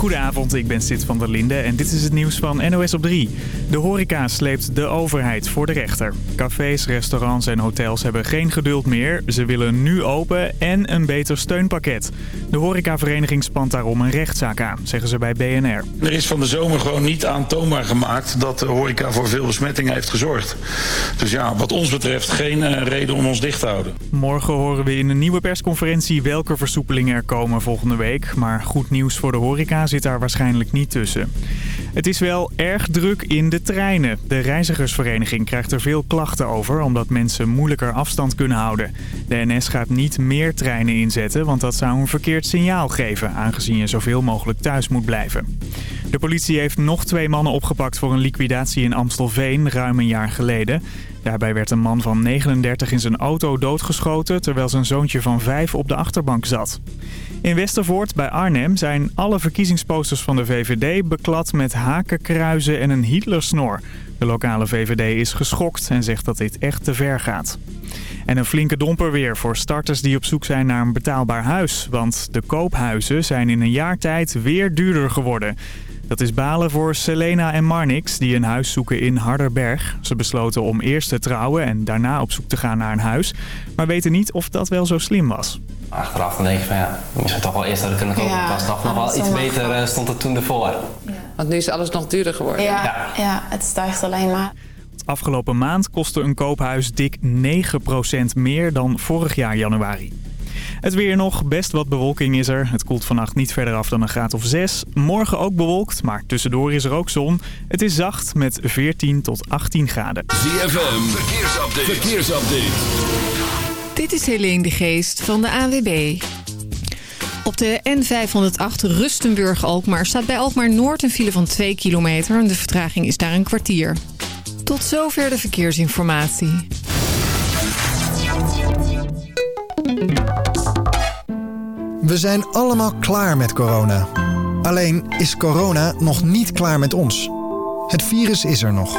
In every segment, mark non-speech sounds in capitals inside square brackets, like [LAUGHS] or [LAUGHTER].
Goedenavond, ik ben Sid van der Linde en dit is het nieuws van NOS op 3. De horeca sleept de overheid voor de rechter. Cafés, restaurants en hotels hebben geen geduld meer. Ze willen nu open en een beter steunpakket. De horecavereniging spant daarom een rechtszaak aan, zeggen ze bij BNR. Er is van de zomer gewoon niet aantoonbaar gemaakt dat de horeca voor veel besmettingen heeft gezorgd. Dus ja, wat ons betreft geen eh, reden om ons dicht te houden. Morgen horen we in een nieuwe persconferentie welke versoepelingen er komen volgende week. Maar goed nieuws voor de horeca zit daar waarschijnlijk niet tussen. Het is wel erg druk in de treinen. De reizigersvereniging krijgt er veel klachten over omdat mensen moeilijker afstand kunnen houden. De NS gaat niet meer treinen inzetten, want dat zou een verkeerd signaal geven... aangezien je zoveel mogelijk thuis moet blijven. De politie heeft nog twee mannen opgepakt voor een liquidatie in Amstelveen ruim een jaar geleden. Daarbij werd een man van 39 in zijn auto doodgeschoten... terwijl zijn zoontje van 5 op de achterbank zat. In Westervoort bij Arnhem zijn alle verkiezingsposters van de VVD beklad met hakenkruizen en een Hitlersnor. De lokale VVD is geschokt en zegt dat dit echt te ver gaat. En een flinke domper weer voor starters die op zoek zijn naar een betaalbaar huis. Want de koophuizen zijn in een jaar tijd weer duurder geworden. Dat is balen voor Selena en Marnix die een huis zoeken in Harderberg. Ze besloten om eerst te trouwen en daarna op zoek te gaan naar een huis. Maar weten niet of dat wel zo slim was. Achteraf dan denk je van ja, misschien toch wel eerst hadden kunnen kopen. Ja, was toch nog wel iets beter eh, stond er toen ervoor. Want nu is alles nog duurder geworden. Ja, Ja. ja. het stijgt alleen maar. Afgelopen maand kostte een koophuis dik 9% meer dan vorig jaar januari. Het weer nog, best wat bewolking is er. Het koelt vannacht niet verder af dan een graad of 6. Morgen ook bewolkt, maar tussendoor is er ook zon. Het is zacht met 14 tot 18 graden. ZFM, verkeersupdate. verkeersupdate. Dit is Helene de Geest van de AWB. Op de N508 Rustenburg-Alkmaar staat bij Alkmaar Noord een file van 2 kilometer. En de vertraging is daar een kwartier. Tot zover de verkeersinformatie. We zijn allemaal klaar met corona. Alleen is corona nog niet klaar met ons. Het virus is er nog.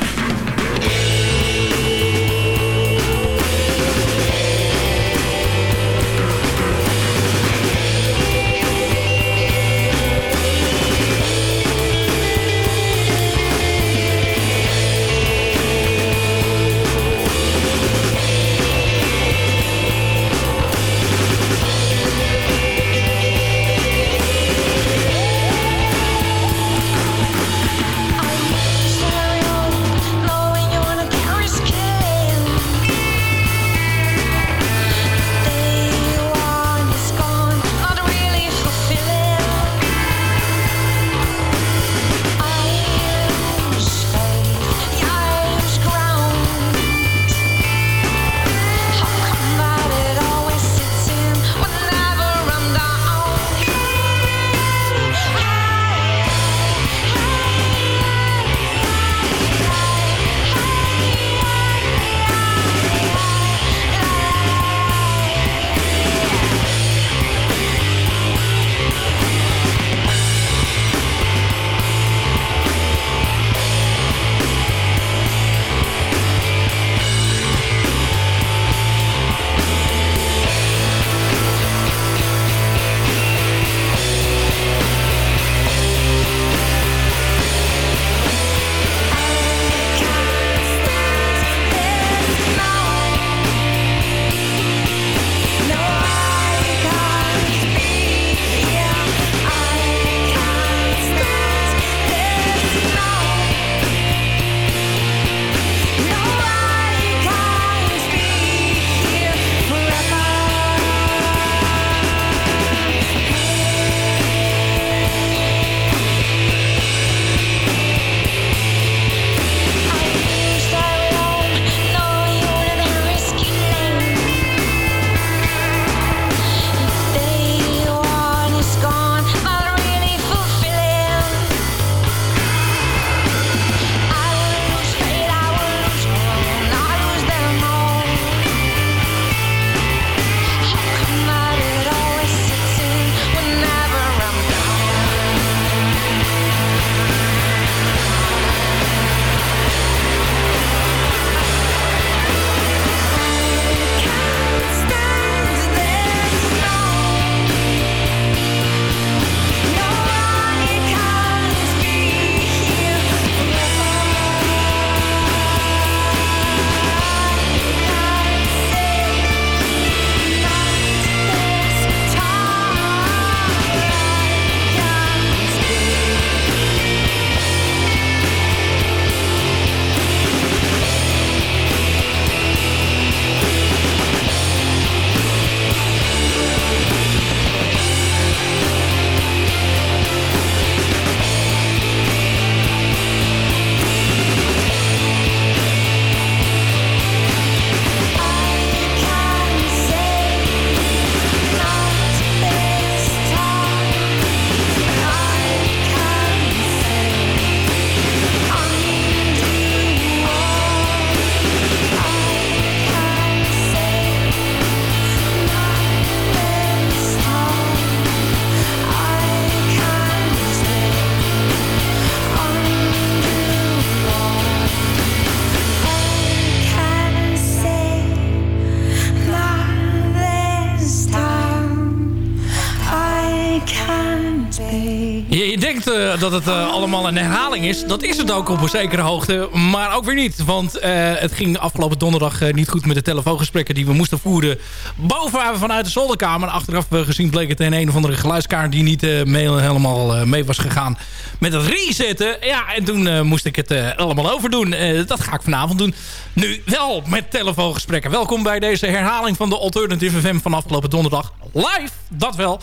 Dat het eh, allemaal een herhaling is. Dat is het ook op een zekere hoogte. Maar ook weer niet. Want eh, het ging afgelopen donderdag eh, niet goed met de telefoongesprekken die we moesten voeren. Boven vanuit de zolderkamer. Achteraf gezien bleek het een een of andere geluidskaart die niet mee, helemaal mee was gegaan met het resetten. Ja, en toen moest ik het allemaal overdoen. Dat ga ik vanavond doen. Nu wel met telefoongesprekken. Welkom bij deze herhaling van de Alternative FM van afgelopen donderdag. Live, dat wel.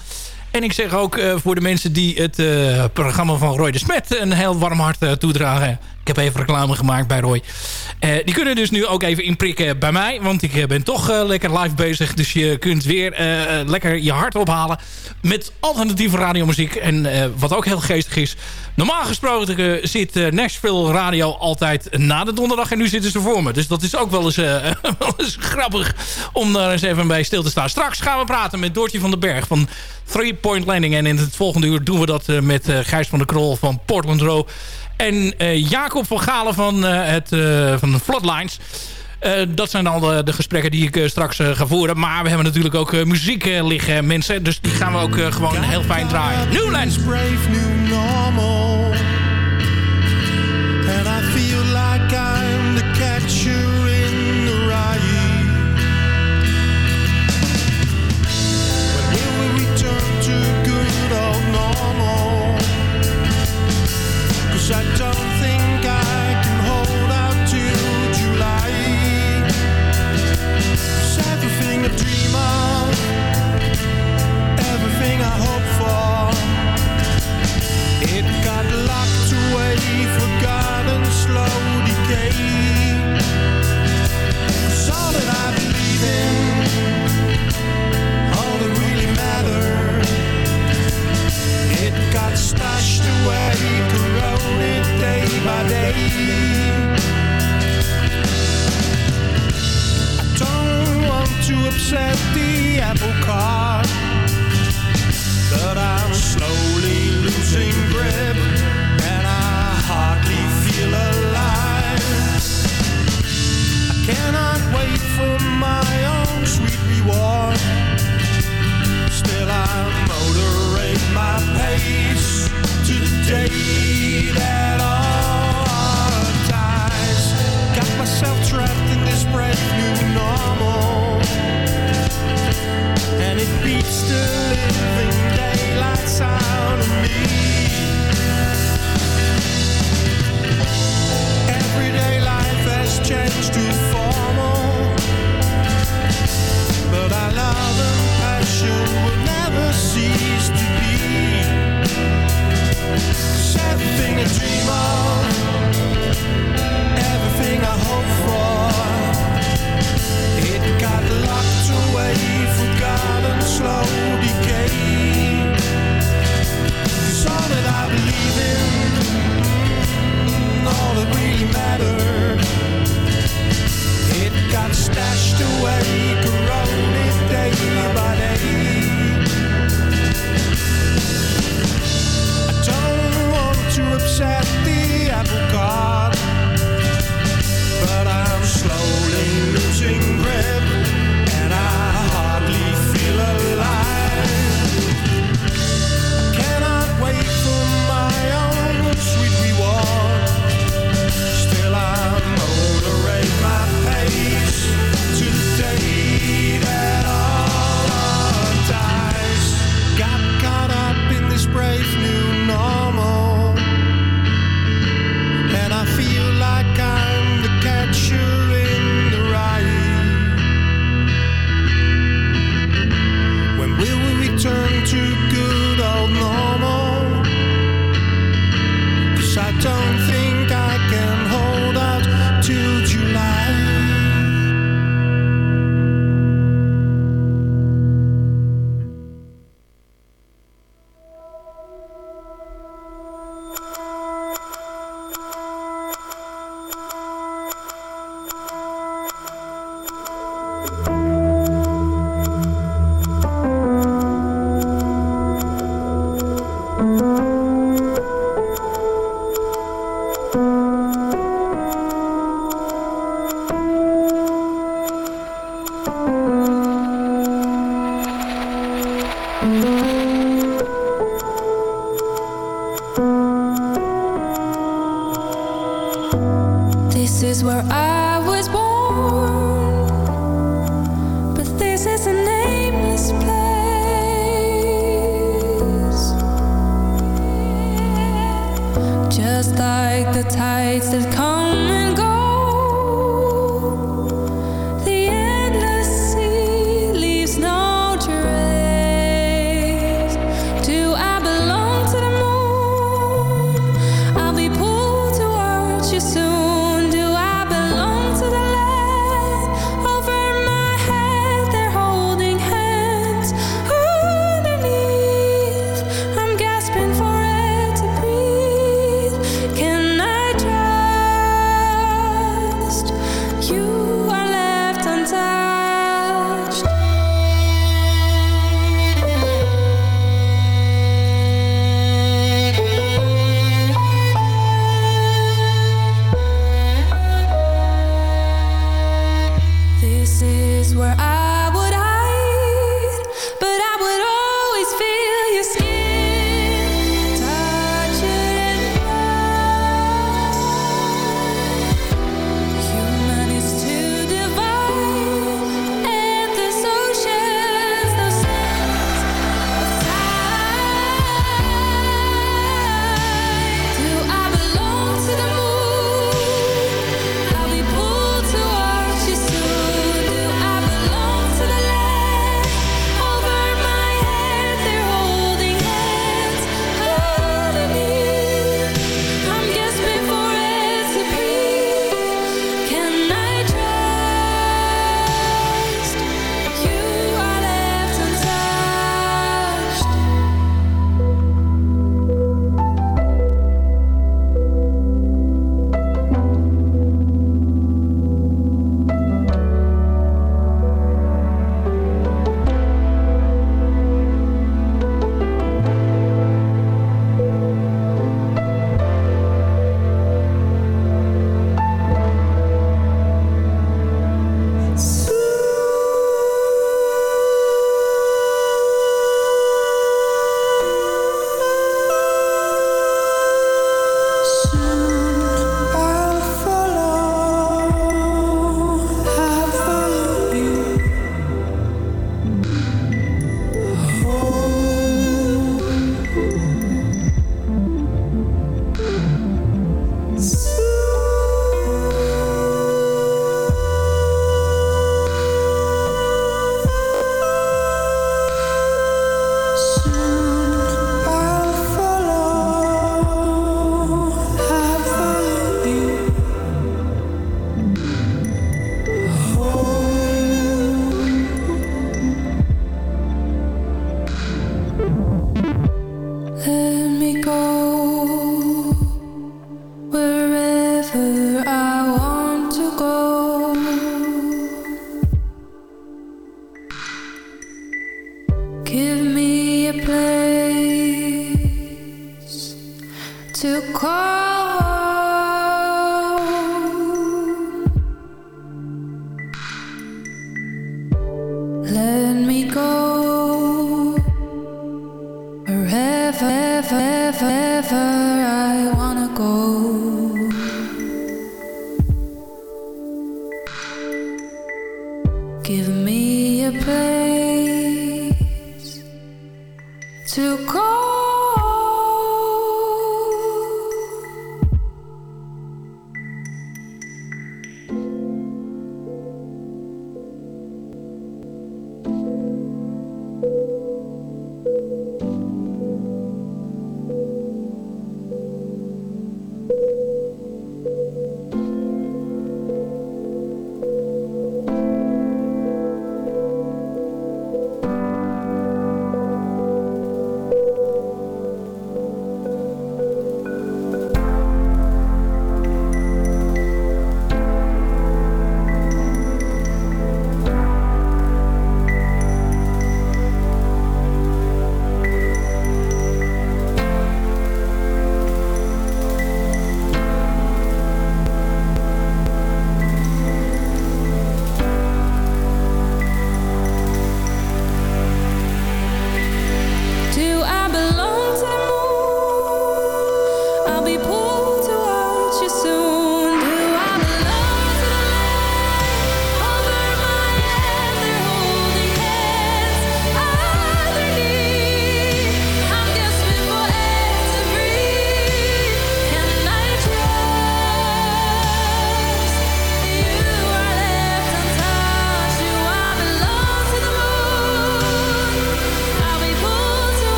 En ik zeg ook eh, voor de mensen die het eh, programma van Roy de Smet een heel warm hart eh, toedragen. Ik heb even reclame gemaakt bij Roy. Eh, die kunnen dus nu ook even inprikken bij mij. Want ik eh, ben toch eh, lekker live bezig. Dus je kunt weer lekker je hart ophalen. Met alternatieve radiomuziek. En wat ook heel geestig is. Normaal gesproken zit Nashville Radio altijd na de donderdag. En nu zitten ze voor me. Dus dat is ook [LAUGHS] wel eens, grappig om daar eens even bij stil te staan. Straks gaan we praten met Doortje van den Berg van Three Point Landing. En in het volgende uur doen we dat met Gijs van der Krol van Portland Row. En eh, Jacob van Galen van, eh, het, eh, van de Floodlines. Eh, dat zijn al de, de gesprekken die ik straks ga voeren. Maar we hebben natuurlijk ook muziek liggen, mensen. Dus die gaan we ook gewoon heel fijn draaien. Newlands! brave new normal.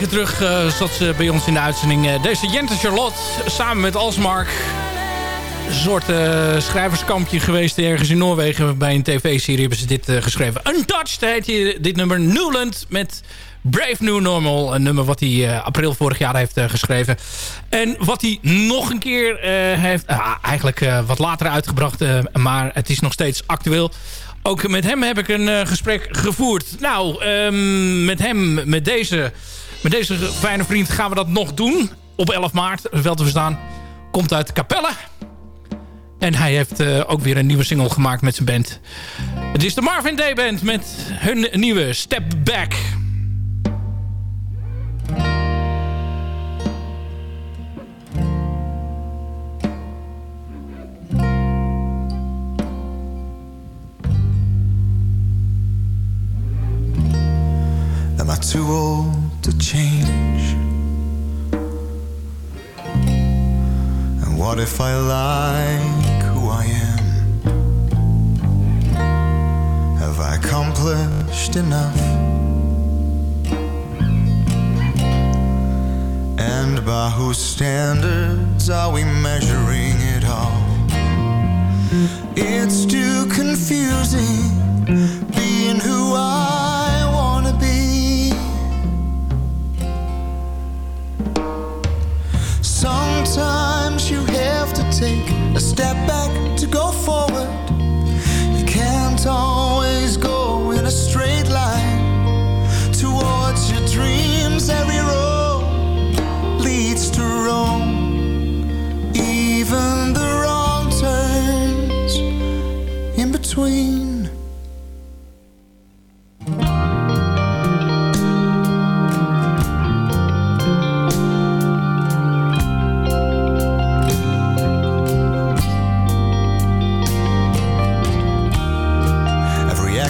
Weken terug eh, zat ze bij ons in de uitzending. Eh, deze Jente Charlotte samen met Alsmark. Een soort eh, schrijverskampje geweest ergens in Noorwegen. Bij een tv-serie hebben ze dit eh, geschreven. Untouched heet je dit nummer. Newland met Brave New Normal. Een nummer wat hij eh, april vorig jaar heeft eh, geschreven. En wat hij nog een keer eh, heeft... ah, eigenlijk eh, wat later uitgebracht. eh, maar het is nog steeds actueel. Ook met hem heb ik een eh, gesprek gevoerd. Nou, ehm, met hem, met deze, met deze fijne vriend gaan we dat nog doen. Op 11 maart, wel te verstaan. Komt uit Capelle. En hij heeft eh, ook weer een nieuwe single gemaakt met zijn band. Het is de Marvin Day Band met hun nieuwe Step Back. Am I too old to change? And what if I like who I am? Have I accomplished enough? And by whose standards are we measuring it all? It's too confusing being who I Sometimes you have to take a step back to go forward. You can't always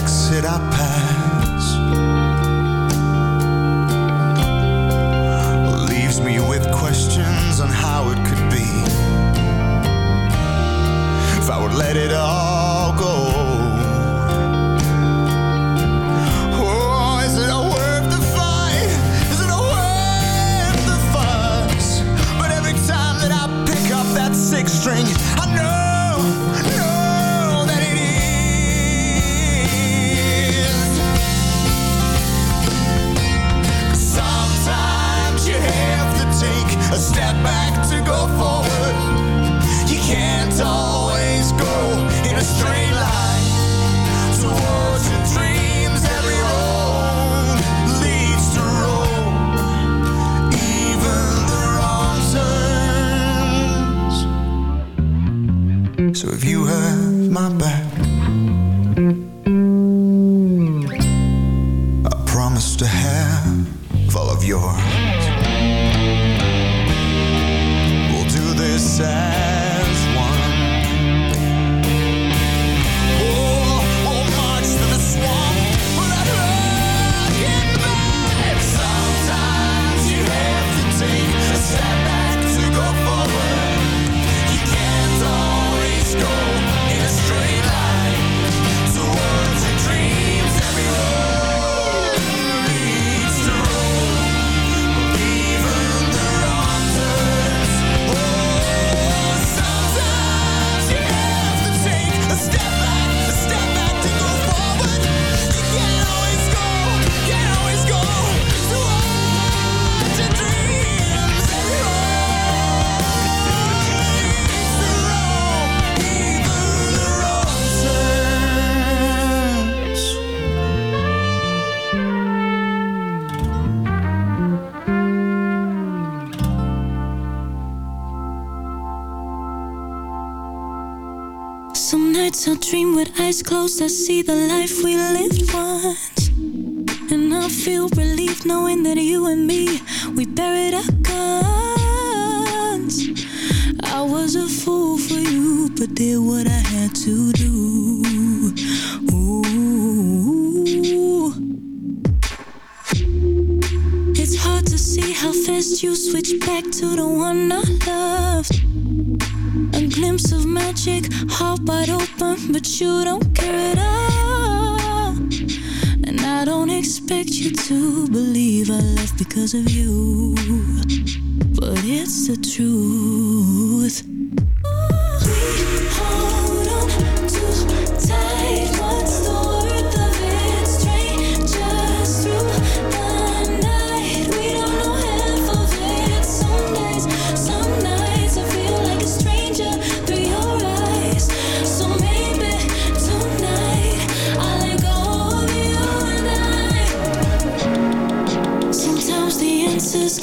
exit I I dream with eyes closed. I see the life we lived once. And I feel relief knowing that you and me, we buried our guns. I was a fool for you, but did what I had to do. Ooh. It's hard to see how fast you switch back to the one I loved. Glimpse of magic, heart wide open, but you don't care at all. And I don't expect you to believe I left because of you, but it's the truth.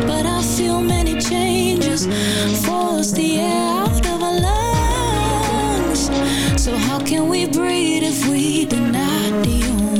But I feel many changes. Force the air out of our lungs. So, how can we breathe if we deny the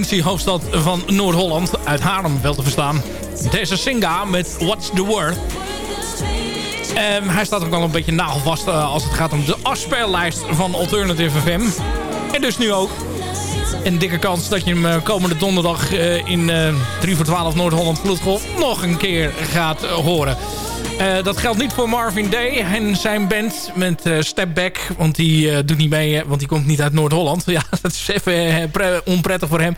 De provinciehoofdstad van Noord-Holland, uit Haarlem wel te verstaan. Deze Singa met What's the Word. Ehm, hij staat ook al een beetje nagelvast eh, als het gaat om de afspeellijst van Alternative FM. En dus nu ook. Een dikke kans dat je hem eh, komende donderdag eh, in eh 3 voor 12 Noord-Holland Vloedgolf nog een keer gaat horen. Eh, dat geldt niet voor Marvin Day en zijn band met eh, Step Back. Want die eh, doet niet mee, want die komt niet uit Noord-Holland. [LAUGHS] Ja, dat is even pre- onprettig voor hem.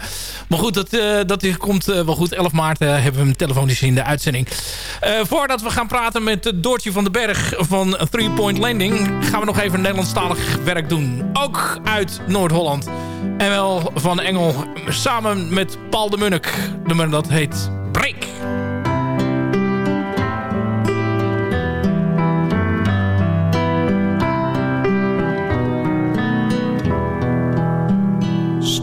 Maar goed, dat, dat komt wel goed. 11 maart hebben we hem telefonisch in de uitzending. Voordat we gaan praten met Doortje van den Berg van Three Point Landing... gaan we nog even Nederlandstalig werk doen. Ook uit Noord-Holland. En wel van Engel samen met Paul de Munnik. Nummer dat heet Break.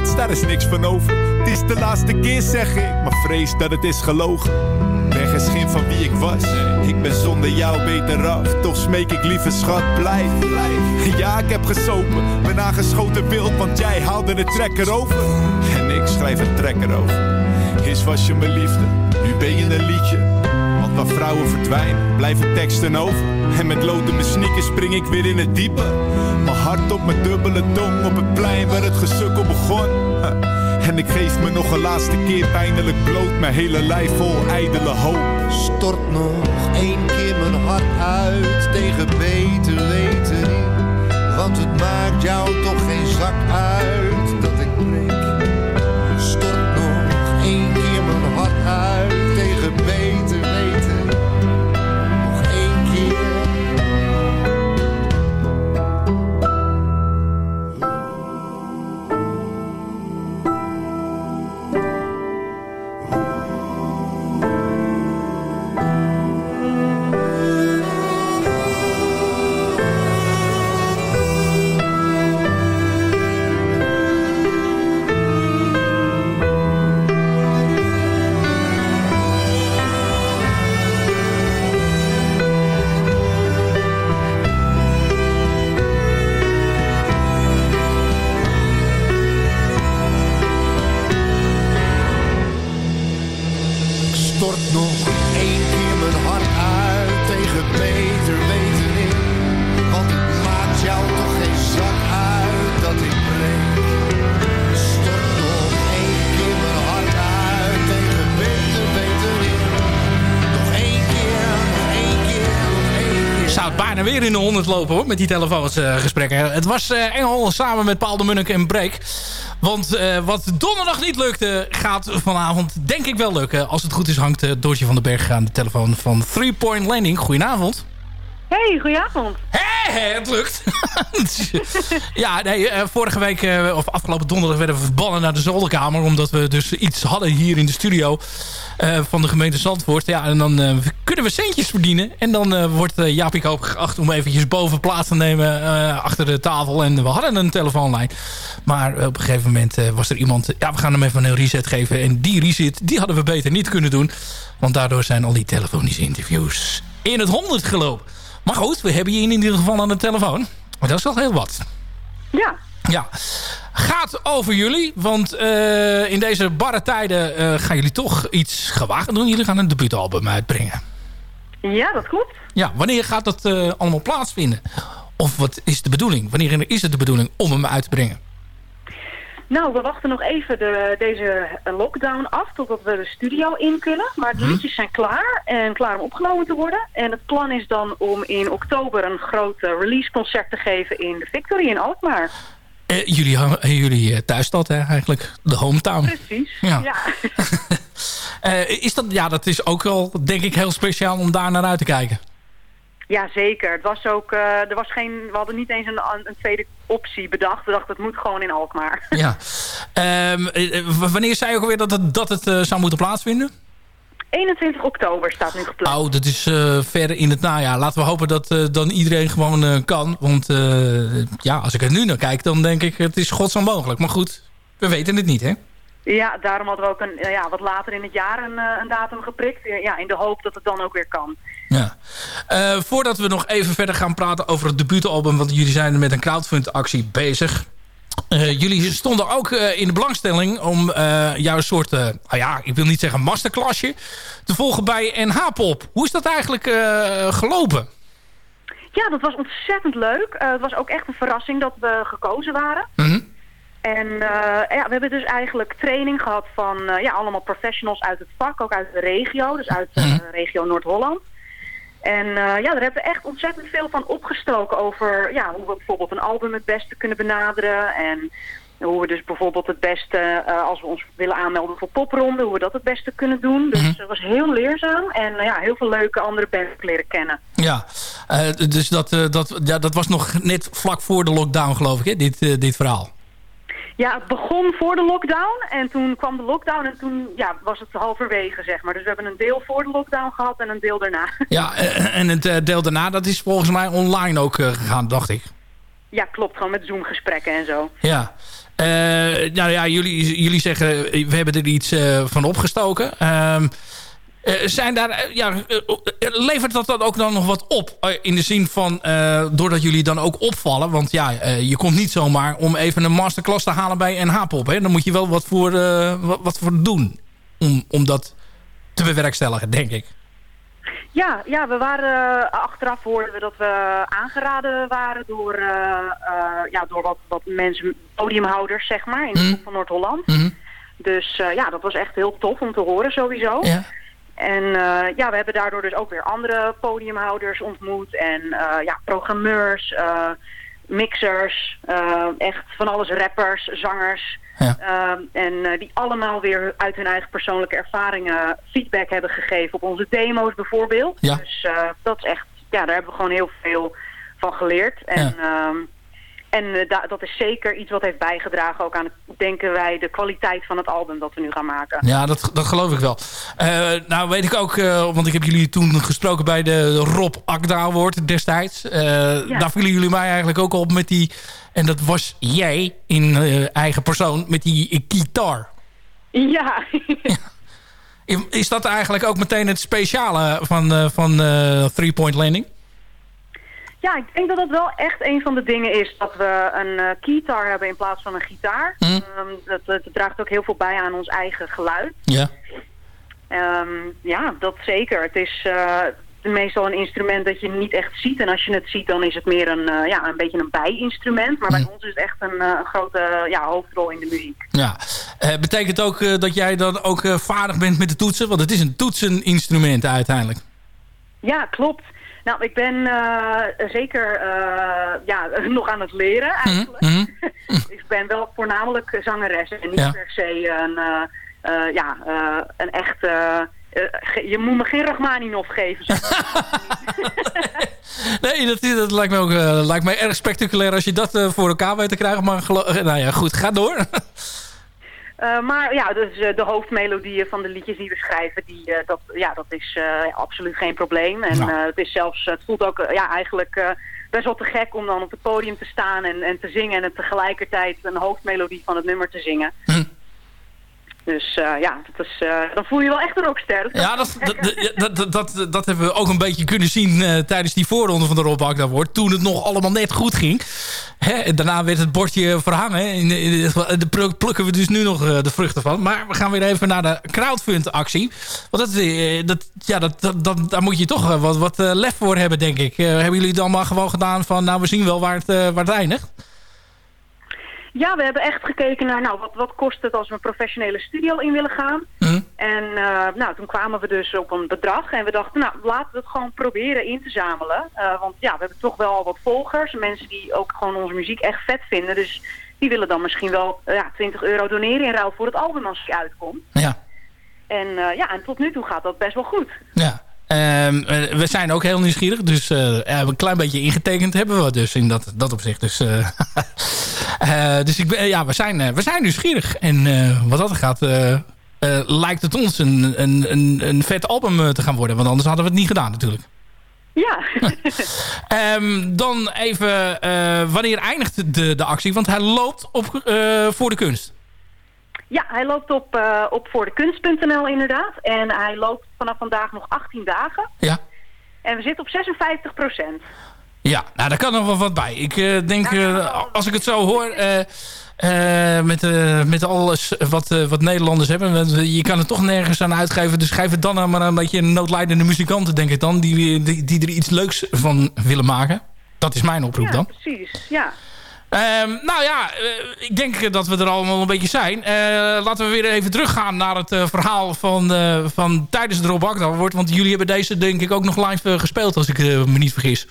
Daar is niks van over. Het is de laatste keer, zeg ik, maar vrees dat het is gelogen. Geen schim van wie ik was. Ik ben zonder jou beter af. Toch smeek ik lieve schat, blijf, blijf. Ja, ik heb gesopen, ben aangeschoten wild, want jij haalde de trekker over. En ik schrijf een trekker over. Eerst was je mijn liefde, nu ben je een liedje. Want waar vrouwen verdwijnen, blijven teksten over. En met lood in mijn spring ik weer in het diepe. Mijn hart op mijn dubbele tong op het plein waar het gesukkel begon. [LAUGHS] En ik geef me nog een laatste keer pijnlijk bloot. Mijn hele lijf vol ijdele hoop. Stort nog één keer mijn hart uit tegen beter weten. Want het maakt jou toch geen zak uit in de 100 lopen hoor, met die telefoonsgesprekken. het was eh, Engel samen met Paul de Munnik en Breek. Want eh, wat donderdag niet lukte, gaat vanavond denk ik wel lukken. Als het goed is hangt eh, Doortje van den Berg aan de telefoon van Three Point Landing. Goedenavond. Hey, goedenavond. Hé, het lukt. [LAUGHS] ja, nee, eh, vorige week, eh, of afgelopen donderdag, werden we verbannen naar de zolderkamer. Omdat we dus iets hadden hier in de studio eh, van de gemeente Zandvoort. Ja, en dan eh, kunnen we centjes verdienen. En dan wordt uh, Jaapie Koop geacht om eventjes boven plaats te nemen achter de tafel. En we hadden een telefoonlijn. Maar op een gegeven moment was er iemand... Ja, we gaan hem even een reset geven. En die reset, die hadden we beter niet kunnen doen. Want daardoor zijn al die telefonische interviews in het honderd gelopen. Maar goed, we hebben je in ieder geval aan de telefoon. Maar dat is wel heel wat. Ja. Ja. Gaat over jullie, want eh, in deze barre tijden eh, gaan jullie toch iets gewaagd doen. Jullie gaan een debuutalbum uitbrengen. Ja, dat klopt. Ja, wanneer gaat dat eh, allemaal plaatsvinden? Of wat is de bedoeling? Wanneer is het de bedoeling om hem uit te brengen? Nou, we wachten nog even de, deze lockdown af totdat we de studio in kunnen. Maar de Mhm. liedjes zijn klaar en klaar om opgenomen te worden. En het plan is dan om in oktober een groot eh, releaseconcert te geven in de Victory in Alkmaar. Eh, jullie eh, jullie eh, thuisstad hè, eigenlijk, de hometown. Precies. Ja. ja. [LAUGHS] Eh, is dat, ja, dat is ook wel, denk ik, heel speciaal om daar naar uit te kijken. Ja, zeker. Het was ook, eh, er was geen, we hadden niet eens een, een tweede optie bedacht. We dachten, het moet gewoon in Alkmaar. [LAUGHS] Ja. Ehm, eh, wanneer zei je ook alweer dat het, dat het eh, zou moeten plaatsvinden? 21 oktober staat nu gepland. Oh, dat is eh, ver in het najaar. Laten we hopen dat dan iedereen gewoon kan. Want ja, als ik er nu naar kijk, dan denk ik het is gods onmogelijk. Maar goed, we weten het niet, hè? Ja, daarom hadden we ook een, ja, wat later in het jaar een, een datum geprikt. Ja, in de hoop dat het dan ook weer kan. Ja. Eh, voordat we nog even verder gaan praten over het debuutalbum... want jullie zijn met een crowdfund-actie bezig. Eh, jullie stonden ook eh, in de belangstelling om jouw soort... nou ja, ik wil niet zeggen masterclassje... te volgen bij NH-pop. Hoe is dat eigenlijk gelopen? Ja, dat was ontzettend leuk. Het was ook echt een verrassing dat we gekozen waren. En eh, ja, we hebben dus eigenlijk training gehad van ja, allemaal professionals uit het vak, ook uit de regio, dus uit de regio Noord-Holland. En eh, ja, daar hebben we echt ontzettend veel van opgestoken over ja, hoe we bijvoorbeeld een album het beste kunnen benaderen. En hoe we dus bijvoorbeeld het beste, eh, als we ons willen aanmelden voor popronden, hoe we dat het beste kunnen doen. Dus het was heel leerzaam en eh, ja, heel veel leuke andere bands leren kennen. Ja, eh, dus dat, eh, dat, ja, dat was nog net vlak voor de lockdown, geloof ik, hè? Dit, eh, dit verhaal. Ja, het begon voor de lockdown en toen kwam de lockdown en toen ja, was het halverwege, zeg maar. Dus we hebben een deel voor de lockdown gehad en een deel daarna. [LAUGHS] Ja, eh, en het eh, deel daarna, dat is volgens mij online ook eh, gegaan, dacht ik. ja, klopt, gewoon met Zoom-gesprekken en zo. Ja. Eh, nou ja, jullie, jullie zeggen, eh, we hebben er iets eh, van opgestoken. Ehm, eh, zijn daar, eh, ja, eh, eh, levert dat dan ook dan nog wat op? Eh, in de zin van, eh, doordat jullie dan ook opvallen. Want ja, eh, je komt niet zomaar om even een masterclass te halen bij NH-pop. Dan moet je wel wat voor, eh, wat, wat voor doen om, om dat te bewerkstelligen, denk ik. Ja, ja, we waren eh, achteraf hoorden we dat we aangeraden waren door, eh, eh, ja, door wat, wat mensen, podiumhouders zeg maar, in de hoek van Noord-Holland. Dus eh, ja, dat was echt heel tof om te horen sowieso. Ja. En eh, ja, we hebben daardoor dus ook weer andere podiumhouders ontmoet en eh, ja, programmeurs, eh, mixers, echt van alles rappers, zangers. En die allemaal weer uit hun eigen persoonlijke ervaringen feedback hebben gegeven op onze demo's bijvoorbeeld. Ja. Dus dat is echt, ja, daar hebben we gewoon heel veel van geleerd. En, ehm, en eh, da- dat is zeker iets wat heeft bijgedragen ook aan, denken wij, de kwaliteit van het album dat we nu gaan maken. Ja, dat, dat geloof ik wel. Eh, nou weet ik ook, eh, want ik heb jullie toen gesproken bij de Rob Akda Award destijds. Daar vielen jullie mij eigenlijk ook op met die... En dat was jij in eigen persoon met die gitaar. Ja. [LAUGHS] Is dat eigenlijk ook meteen het speciale van, van Three Point Landing? Ja, ik denk dat dat wel echt een van de dingen is dat we een keytar hebben in plaats van een gitaar. Hm. Ehm, dat, dat draagt ook heel veel bij aan ons eigen geluid. Ja. Ehm, ja, dat zeker. Het is eh, meestal een instrument dat je niet echt ziet. En als je het ziet, dan is het meer een, eh, ja, een beetje een bijinstrument. Maar bij ons is het echt een, grote ja, hoofdrol in de muziek. Ja. Betekent ook dat jij dan ook vaardig bent met de toetsen? Want het is een toetseninstrument uiteindelijk. Ja, klopt. Nou, ik ben eh, zeker eh, ja, [LAUGHS] nog aan het leren Mhm, eigenlijk. [LAUGHS] ik ben wel voornamelijk zangeres en niet Ja. per se een, eh, ja, een echt... ge- je moet me geen Rachmaninoff geven. zeg maar. [LAUGHS] Nee, dat, dat lijkt, me ook, lijkt me erg spectaculair als je dat voor elkaar weet te krijgen. Maar nou ja, goed, ga door. Eh, maar ja, dus eh, de hoofdmelodieën van de liedjes die we schrijven, die, eh, dat, ja, dat is absoluut geen probleem. En Nou. het is zelfs, het voelt ook ja, eigenlijk best wel te gek om dan op het podium te staan en, en te zingen en het tegelijkertijd een hoofdmelodie van het nummer te zingen. Hm. Dus eh, ja, dat is, eh, dan voel je wel echt een rockster. [LAUGHS] Dat Ja, dat, dat, dat, dat, hebben we ook een beetje kunnen zien eh, tijdens die voorronde van de Rob Award. Toen het nog allemaal net goed ging. Hè, en daarna werd het bordje verhangen. In, de- in, plukken we dus nu nog de vruchten van. Maar we gaan weer even naar de crowdfund actie. Want dat, dat, ja, dat, dat, dat- daar moet je toch wat, wat lef voor hebben, denk ik. Hebben jullie dan maar gewoon gedaan van... nou, we zien wel waar het, waar het eindigt? Ja, we hebben echt gekeken naar, nou, wat, wat kost het als we een professionele studio in willen gaan. Hm. En eh, nou, toen kwamen we dus op een bedrag en we dachten, nou, laten we het gewoon proberen in te zamelen. Eh, want ja, we hebben toch wel wat volgers, mensen die ook gewoon onze muziek echt vet vinden. Dus die willen dan misschien wel eh, ja, 20 euro doneren in ruil voor het album als het uitkomt. Ja. En ja, en tot nu toe gaat dat best wel goed. Ja. Ehm, eh, we zijn ook heel nieuwsgierig. Dus ja, een klein beetje ingetekend hebben we dus in dat, dat opzicht. Dus, eh, [LAUGHS] dus ik ben, ja, we, zijn, we zijn nieuwsgierig. En wat dat gaat, lijkt het ons een, een, een, een vet album te gaan worden. Want anders hadden we het niet gedaan natuurlijk. Ja. [LAUGHS] Ehm, dan even, wanneer eindigt de, de actie? Want hij loopt op, voor de kunst. Ja, hij loopt op, op voordekunst.nl inderdaad. En hij loopt vanaf vandaag nog 18 dagen. Ja. En we zitten op 56 procent. Ja, nou daar kan nog wel wat bij. Ik eh, denk, eh, als ik het zo hoor... eh, met, met alles wat, wat Nederlanders hebben. Je kan het toch nergens aan uitgeven. Dus geef het dan aan maar een beetje een noodlijdende muzikanten, denk ik dan. Die, die, die er iets leuks van willen maken. Dat is mijn oproep Ja, dan. precies. Ja. Ehm, nou ja, eh, ik denk dat we er allemaal een beetje zijn. Eh, laten we weer even teruggaan naar het eh, verhaal van, van tijdens de Rob Agda Award. Want jullie hebben deze denk ik ook nog live gespeeld, als ik me niet vergis.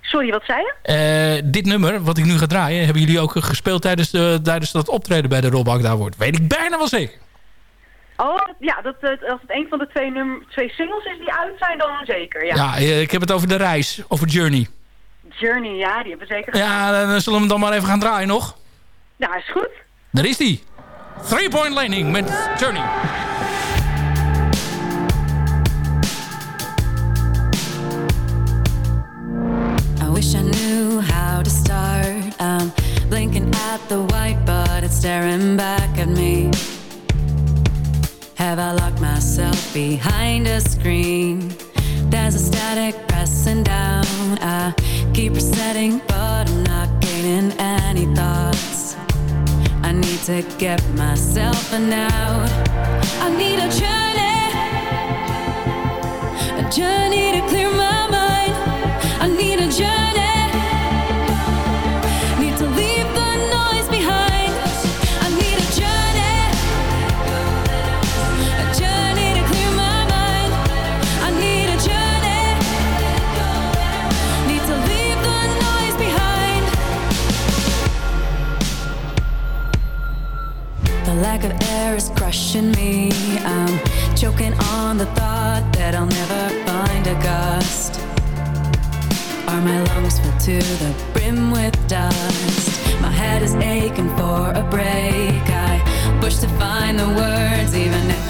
Sorry, wat zei je? Dit nummer, wat ik nu ga draaien, hebben jullie ook gespeeld tijdens, de, tijdens dat optreden bij de Rob Agda Award. Weet ik bijna wel zeker. Oh, ja, dat, als het een van de twee, num twee singles is die uit zijn, dan zeker. Ja. Ja, ik heb het over de reis, over Journey. Journey, ja, die hebben we zeker Ja, dan zullen we hem dan maar even gaan draaien nog. Ja, is goed. Daar is die. Three Point Landing met Journey. I wish I knew how to start. I'm blinking at the white, but it's staring back at me. Have I locked myself behind a screen? Static pressing down. I keep resetting, but I'm not gaining any thoughts. I need to get myself an out. I need a journey, a journey to clear my is crushing me. I'm choking on the thought that I'll never find a gust. Are my lungs filled to the brim with dust? My head is aching for a break. I push to find the words, even if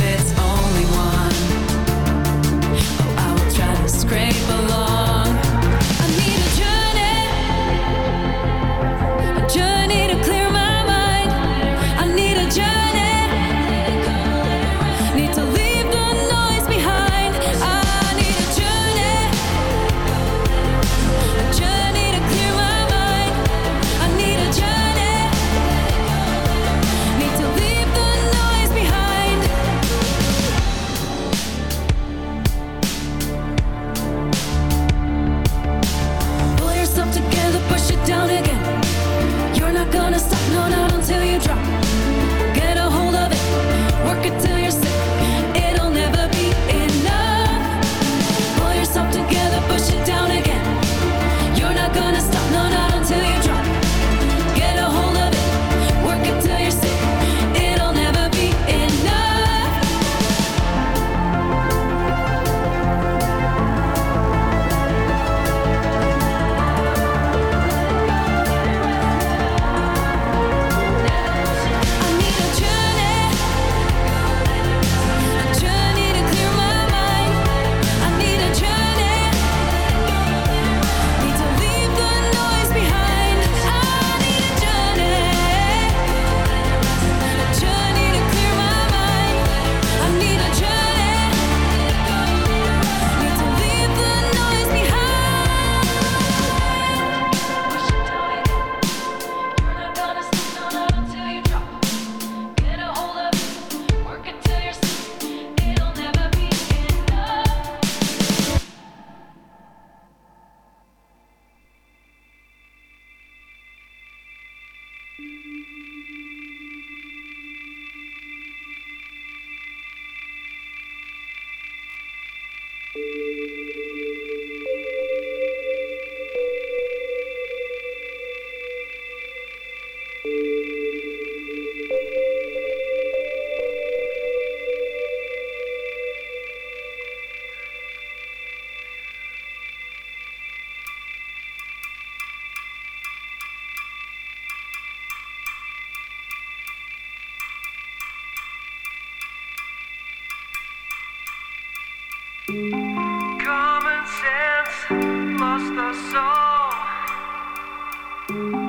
Thank you.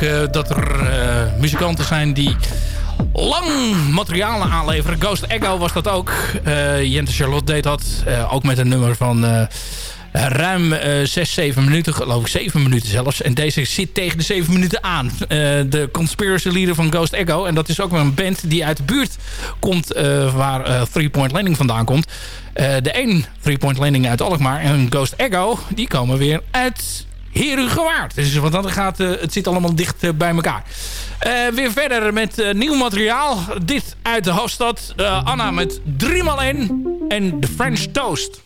Eh, dat er eh, muzikanten zijn die lang materialen aanleveren. Ghost Echo was dat ook. Eh Jente Charlotte deed dat. ook met een nummer van ruim eh 6, 7 minuten. Geloof ik 7 minuten zelfs. En deze zit tegen de 7 minuten aan. De conspiracy leader van Ghost Echo. En dat is ook weer een band die uit de buurt komt waar Three Point Landing vandaan komt. De een Three Point Landing uit Alkmaar en Ghost Echo die komen weer uit Herugewaard. Dus, want dan gaat, eh, het zit allemaal dicht eh, bij elkaar. Eh, weer verder met nieuw materiaal. Dit uit de hoofdstad. Anna met 3x1 en de French Toast.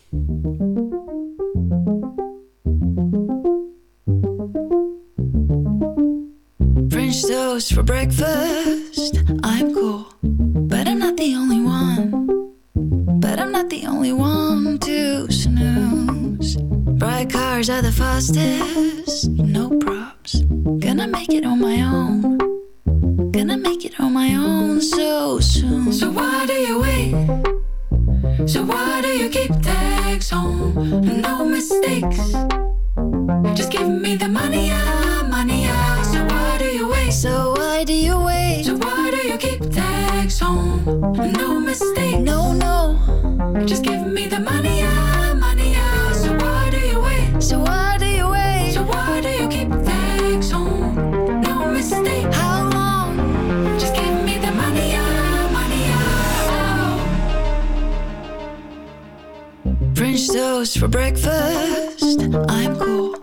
French toast for breakfast. I'm cool, but I'm not the only one. But I'm not the only one to snooze. Bright cars are the fastest. No props. Gonna make it on my own. Gonna make it on my own so soon. So why do you wait? So why do you keep tags on? No mistakes. Just give me the money, ah, money, ah. So why do you wait? So why do you wait? So why do you keep tags on? No mistakes. No, no. Just give me the money, money, ah. So why do you wait? So why do you keep tags on? No mistake. How long? Just give me the money, money, ah. French toast for breakfast. I'm cool,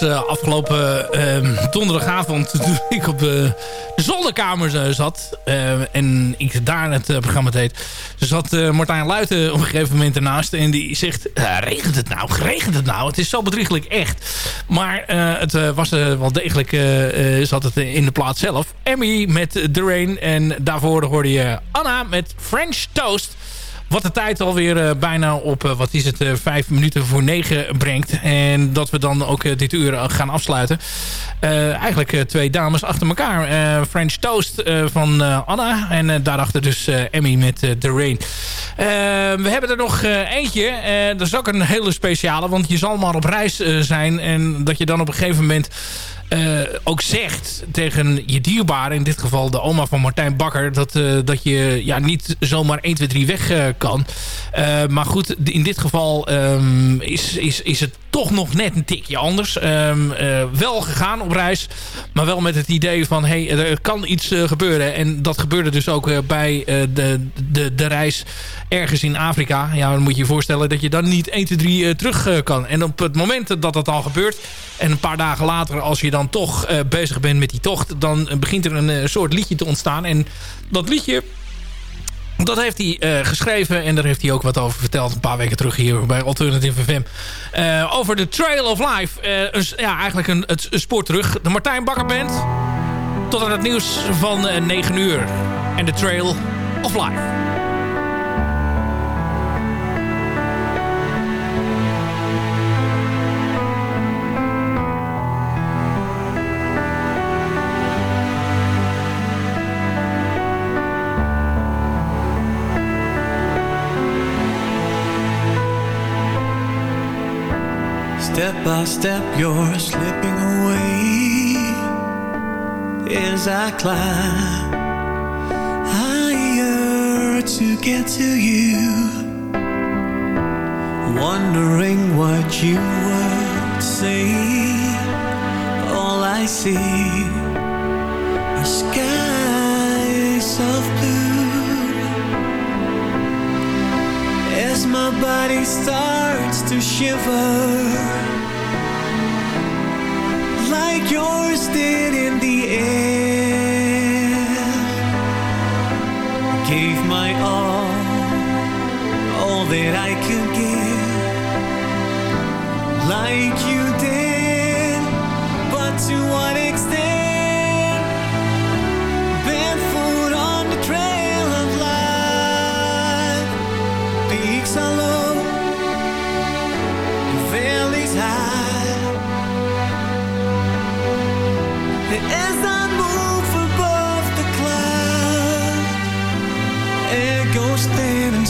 eh, afgelopen eh, donderdagavond [LAUGHS] toen ik op eh, de zolderkamer eh, zat. en ik daar het programma deed. Zat Martijn Luiten op een gegeven moment ernaast. En die zegt, regent het nou? Regent het nou? Het is zo bedriegelijk echt. Maar het was wel degelijk, zat het in de plaats zelf. Emmy met The Rain. En daarvoor hoorde je Anna met French Toast. Wat de tijd alweer uh, bijna op, uh, wat is het, uh, vijf minuten voor negen brengt. En dat we dan ook dit uur gaan afsluiten. eigenlijk twee dames achter elkaar. French Toast van Anna. En daarachter dus Emmy met The Rain. we hebben er nog eentje. dat is ook een hele speciale. Want je zal maar op reis zijn. En dat je dan op een gegeven moment... Uh, ook zegt tegen je dierbare, in dit geval de oma van Martijn Bakker, dat, uh, dat je ja, niet zomaar 1, 2, 3 weg uh, kan. maar goed, in dit geval um, is, is, is het toch nog net een tikje anders. Um, wel gegaan op reis, maar wel met het idee van hey, er kan iets gebeuren. En dat gebeurde dus ook bij de, de, de reis ergens in Afrika. Ja, dan moet je je voorstellen dat je dan niet 1, 2, 3 terug kan. En op het moment dat dat al gebeurt, en een paar dagen later als je dan toch bezig bent met die tocht... dan begint er een soort liedje te ontstaan. En dat liedje, dat heeft hij uh, geschreven... en daar heeft hij ook wat over verteld een paar weken terug hier bij Alternative FM. over de Trail of Life. een, ja, eigenlijk een, het spoor terug. De Martijn Bakker Band. Tot aan het nieuws van 9 uur. En de Trail of Life. Step by step, you're slipping away as I climb higher to get to you. Wondering what you would say. All I see are skies of blue as my body starts to shiver like yours did in the air. Gave my all, all that I could give, like you did. But to what extent?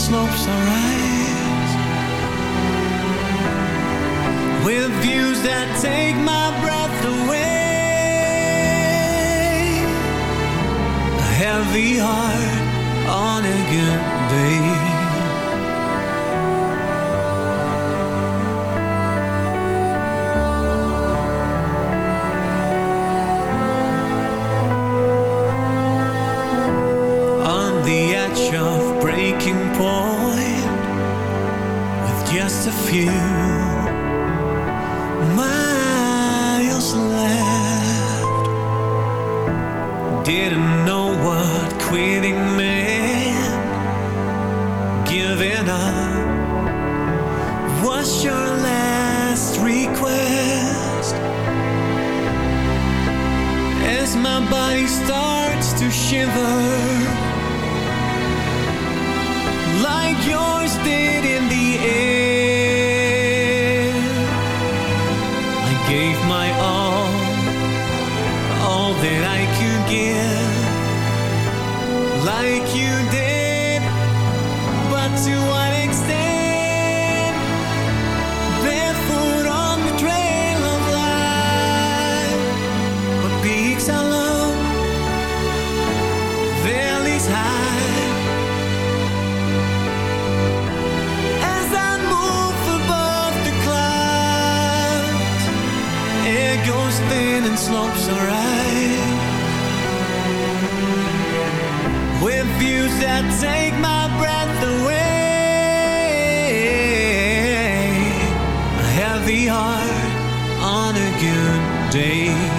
Slopes are rise. With views that take my breath away. A heavy heart on a good day. Didn't know what quitting meant. Giving up. Was your last request. As my body starts to shiver. Like yours did in the air. I gave my all, all that I give, like you did. But to what extent? Barefoot on the trail of life, but peaks are low, valleys high. As I move above the clouds, air goes thin and slopes are day.